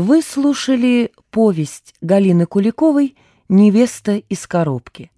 Вы слушали повесть Галины Куликовой «Невеста из коробки».